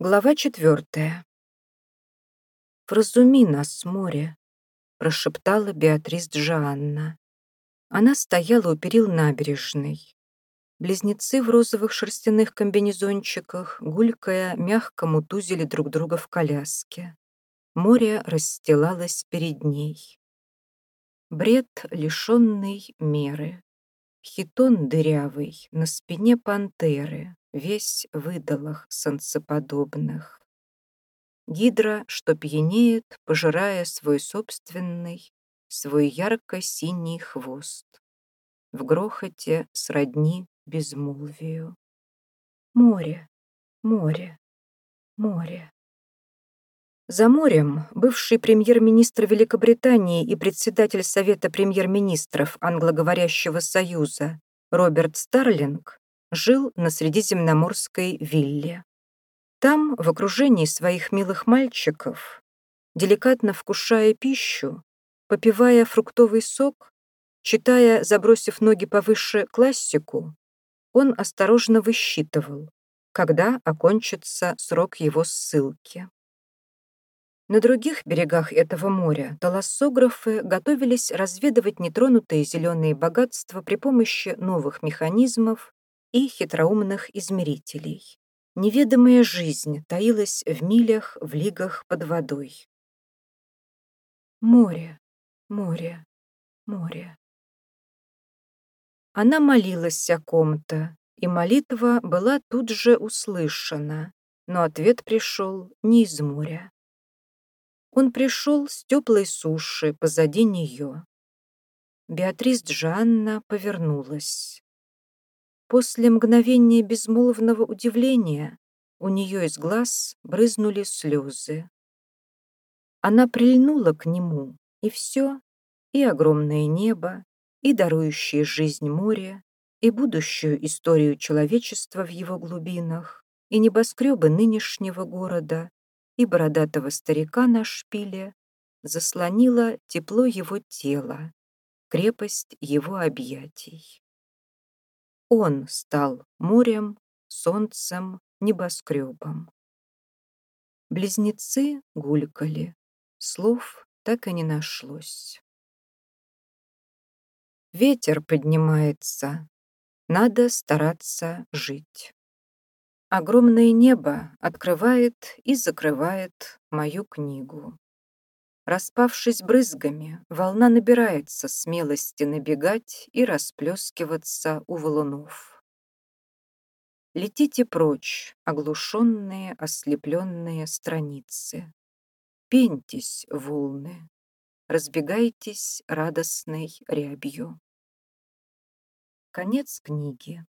Глава четвертая. «Вразуми нас, море», — прошептала Беатрис Джоанна. Она стояла у перил набережной. Близнецы в розовых шерстяных комбинезончиках, гулькая, мягко мутузили друг друга в коляске. Море расстилалось перед ней. Бред, лишенный меры. Хитон дырявый, на спине пантеры, весь в идолах солнцеподобных. Гидра, что пьянеет, пожирая свой собственный, свой ярко-синий хвост. В грохоте сродни безмолвию. Море, море, море. За морем бывший премьер-министр Великобритании и председатель Совета премьер-министров Англоговорящего Союза Роберт Старлинг жил на Средиземноморской вилле. Там, в окружении своих милых мальчиков, деликатно вкушая пищу, попивая фруктовый сок, читая, забросив ноги повыше, классику, он осторожно высчитывал, когда окончится срок его ссылки. На других берегах этого моря толоссографы готовились разведывать нетронутые зеленые богатства при помощи новых механизмов и хитроумных измерителей. Неведомая жизнь таилась в милях, в лигах под водой. Море, море, море. Она молилась о ком-то, и молитва была тут же услышана, но ответ пришел не из моря. Он пришел с теплой суши позади нее. Беатрис Джанна повернулась. После мгновения безмолвного удивления у нее из глаз брызнули слезы. Она прильнула к нему, и все, и огромное небо, и дарующее жизнь море, и будущую историю человечества в его глубинах, и небоскребы нынешнего города, и бородатого старика на шпиле, заслонила тепло его тела, крепость его объятий. Он стал морем, солнцем, небоскребом. Близнецы гулькали, слов так и не нашлось. Ветер поднимается, надо стараться жить. Огромное небо открывает и закрывает мою книгу. Распавшись брызгами, волна набирается смелости набегать и расплескиваться у валунов. Летите прочь, оглушенные, ослепленные страницы. Пеньтесь, волны, разбегайтесь радостной рябью. Конец книги.